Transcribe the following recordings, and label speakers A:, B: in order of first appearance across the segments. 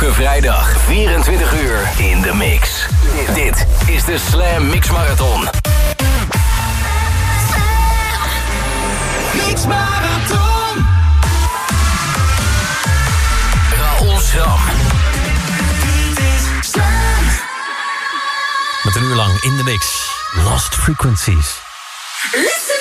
A: Elke vrijdag 24 uur in de mix. Dit is de Slam Mix Marathon.
B: Mix Marathon.
A: Raoul Schram.
C: Met een uur lang in de mix. Lost Frequencies.
B: Listen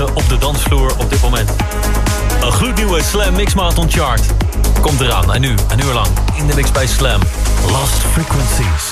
D: op de dansvloer op dit moment. Een gloednieuwe Slam Mix Marathon Chart komt eraan. En nu, een uur lang, in de mix bij Slam. Last Frequencies.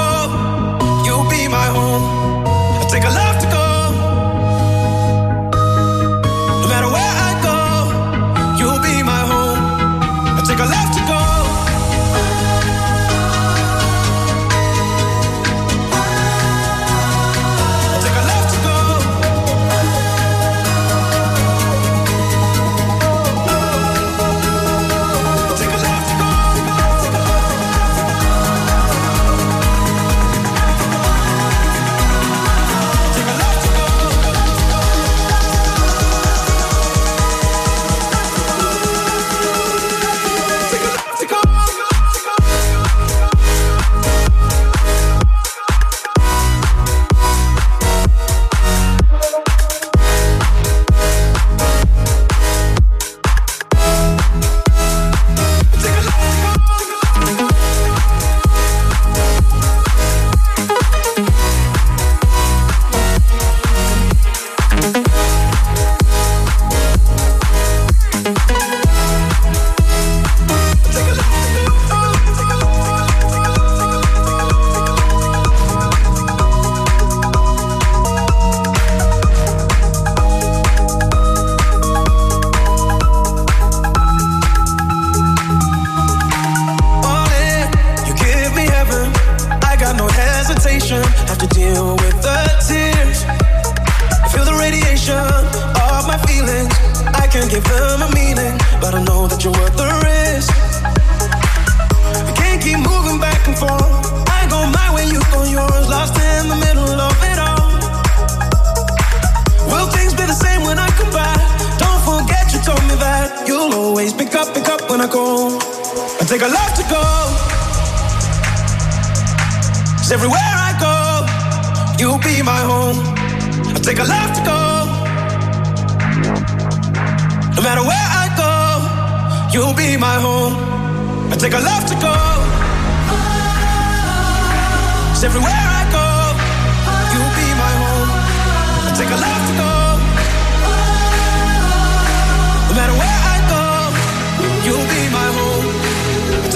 E: I take a love to go. 'Cause everywhere I go, you'll be my home. I take a love to go. No matter where I go, you'll be my home. I take a love to go. 'Cause everywhere I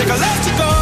E: take a love to go.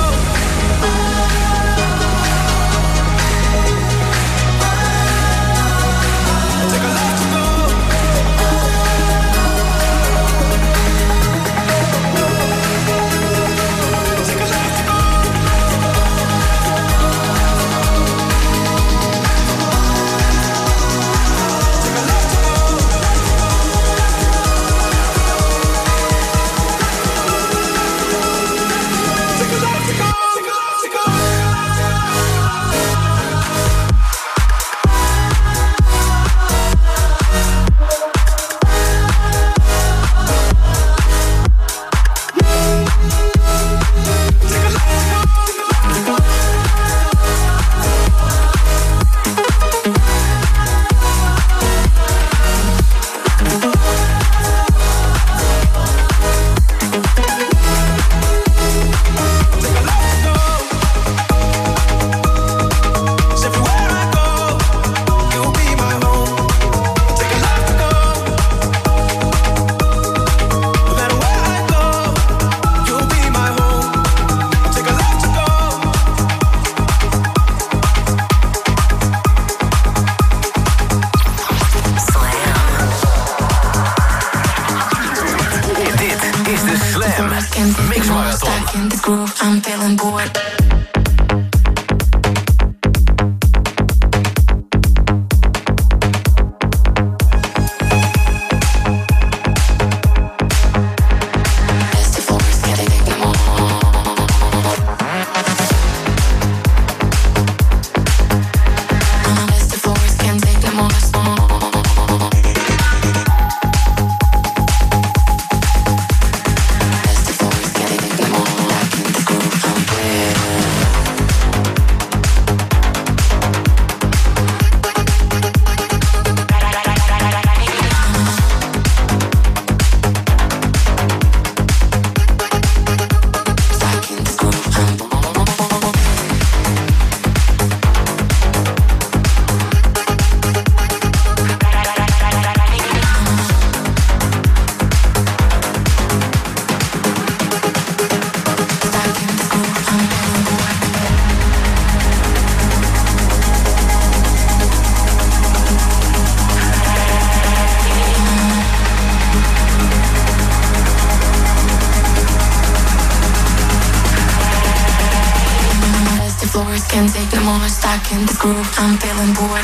F: in the groove, I'm feeling bored.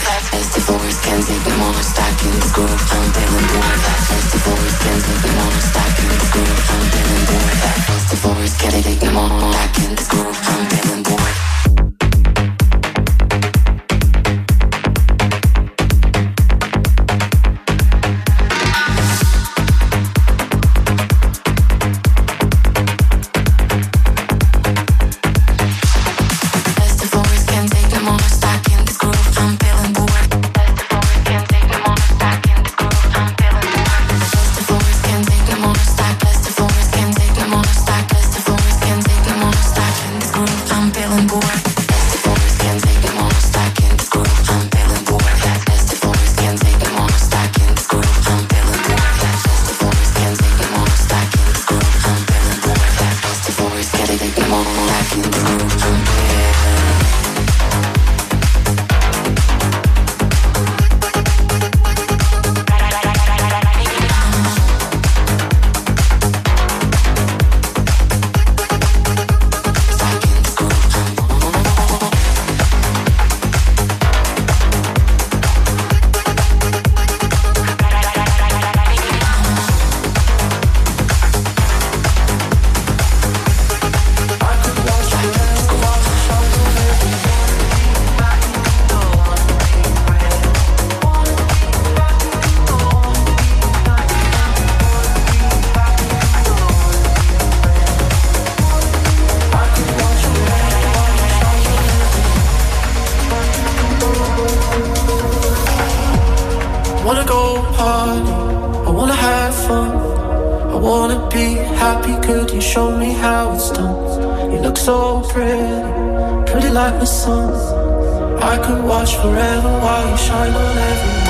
E: watch forever while you shine on everyone.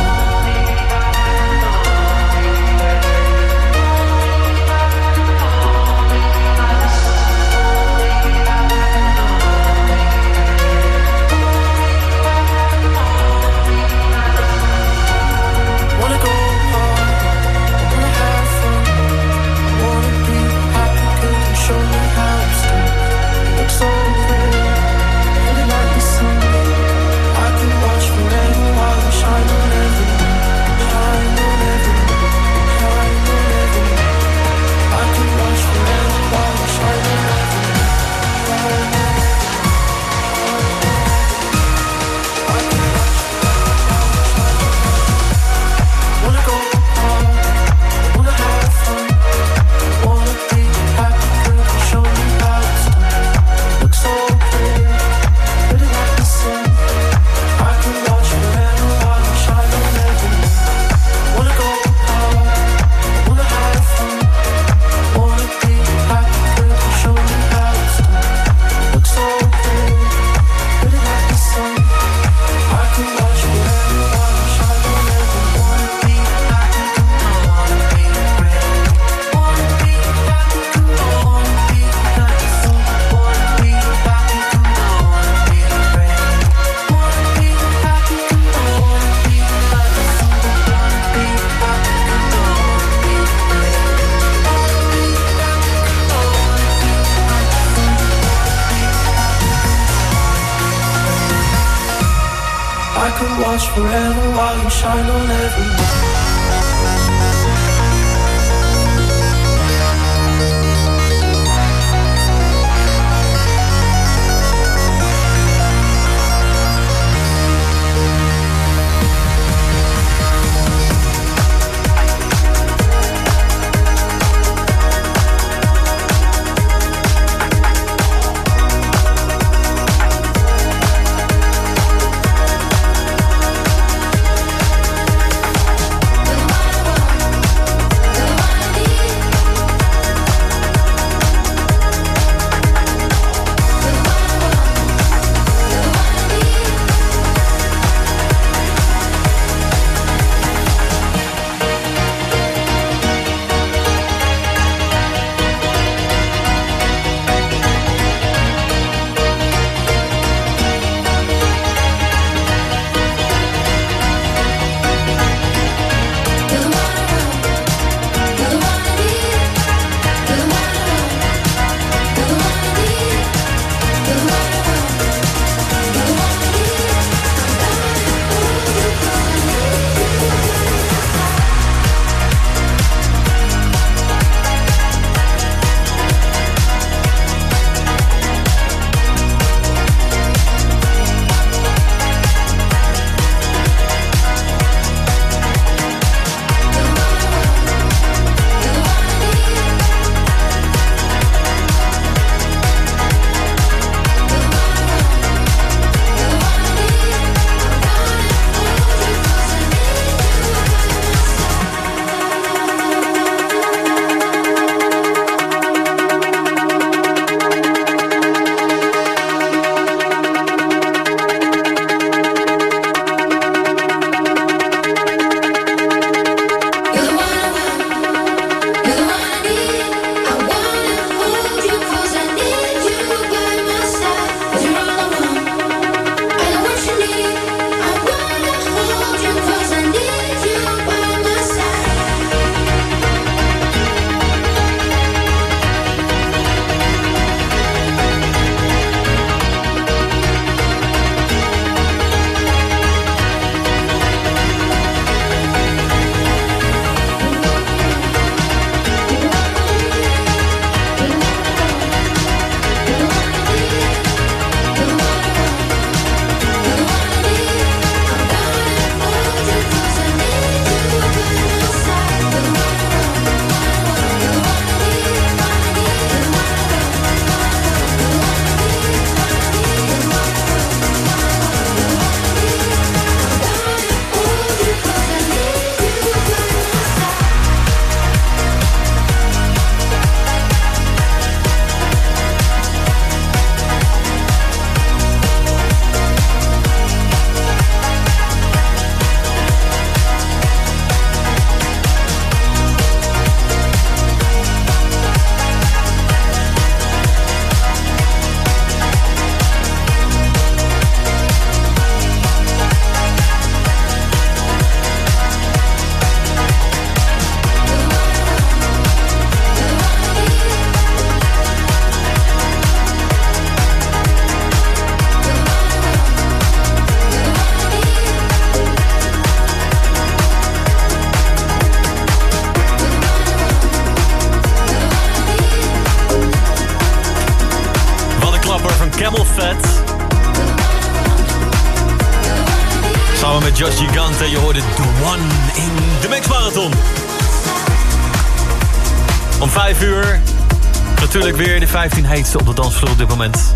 C: Natuurlijk weer de 15 heetste op de dansvloer op dit moment.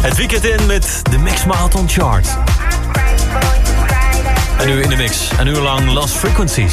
C: Het weekend in met de Mix Marathon Chart. En nu in de mix, een uur lang Lost Frequencies.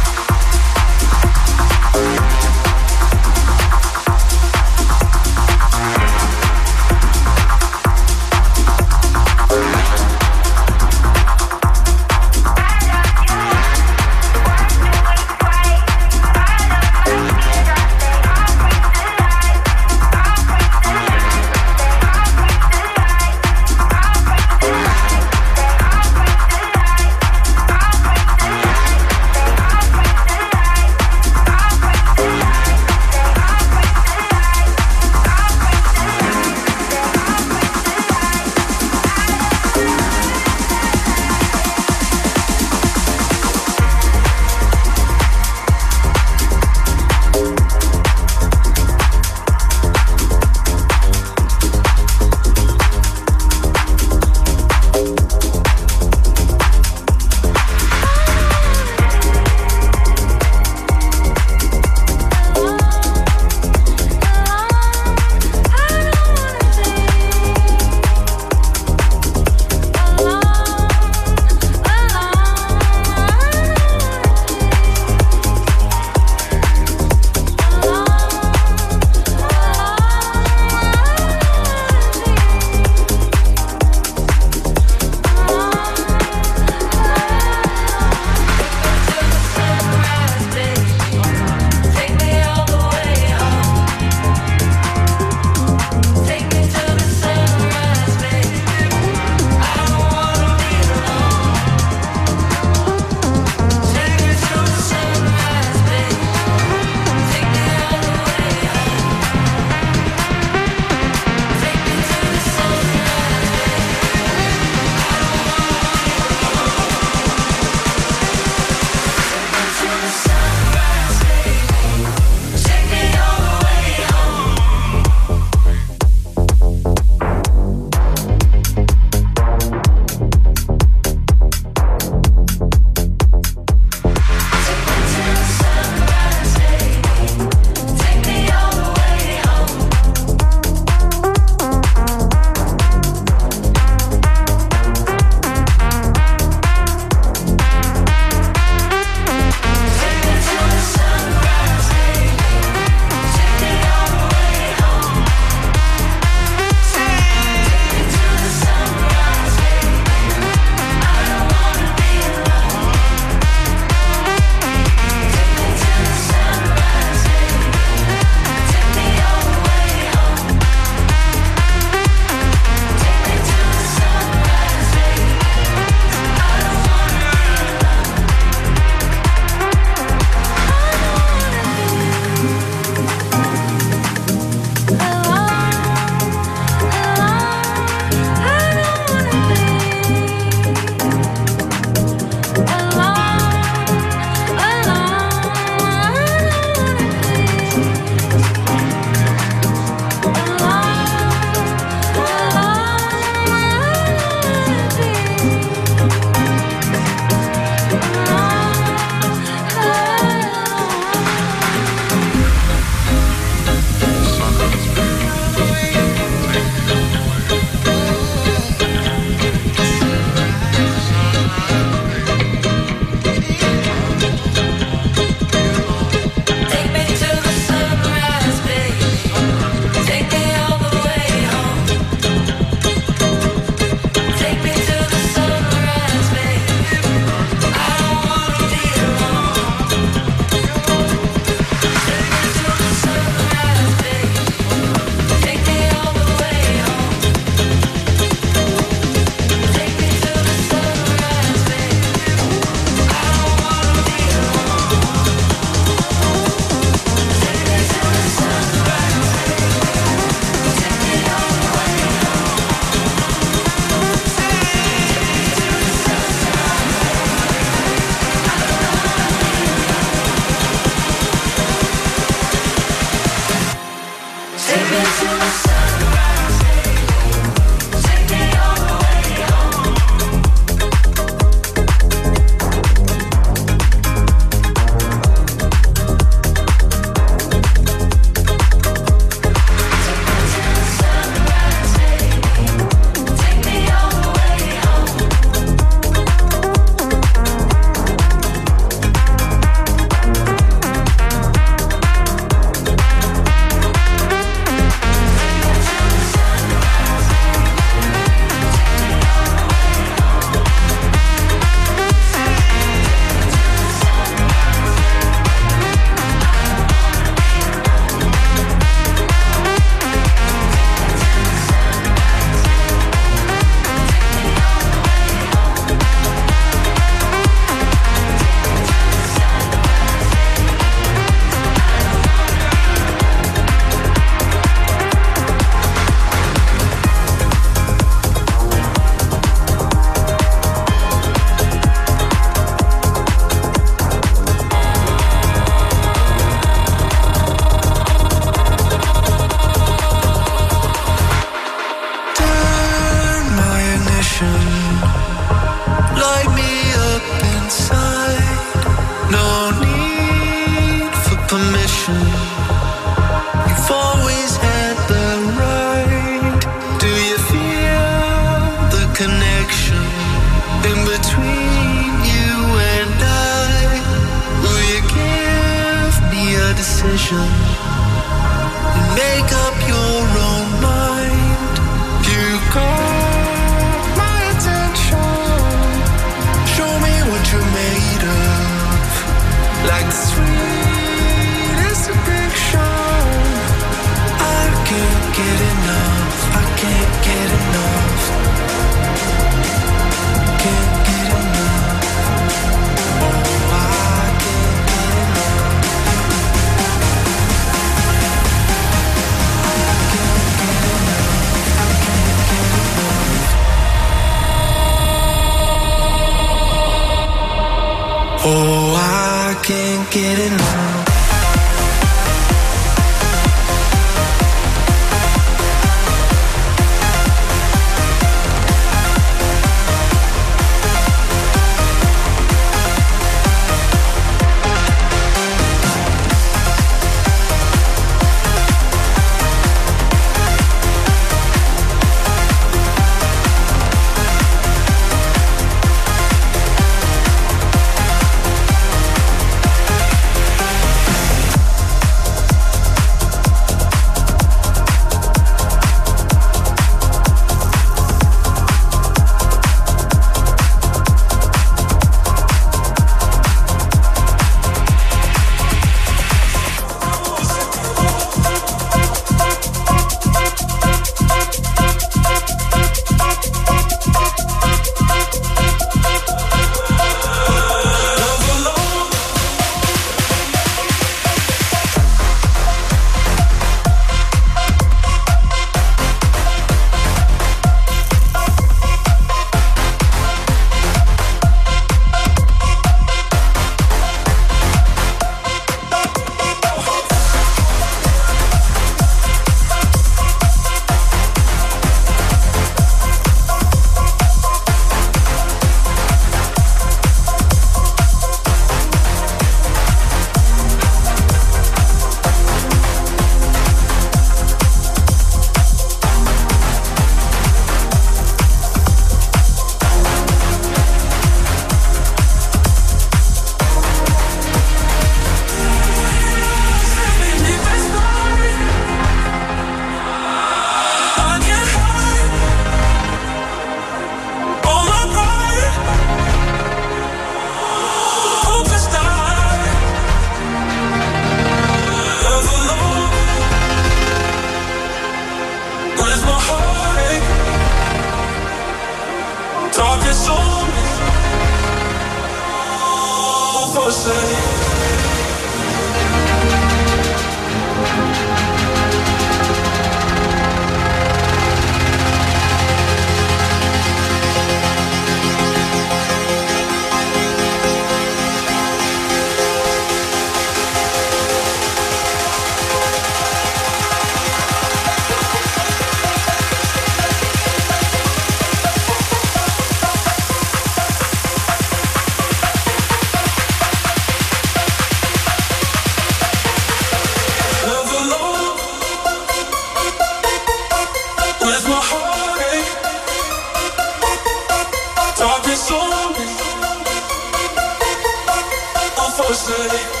G: for
C: us.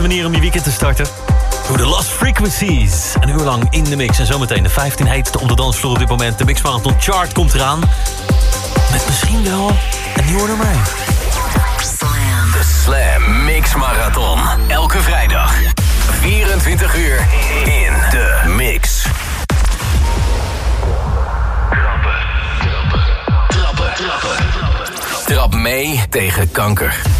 C: Beste manier om je weekend te starten. Door de Lost Frequencies. Een uur lang in de mix. En zometeen de 15 heetste op de dansvloer op dit moment. De Mix Marathon Chart komt eraan. Met misschien wel een nieuwe nummer 1.
A: De Slam Mix Marathon. Elke vrijdag. 24 uur in de mix. Trap mee tegen kanker.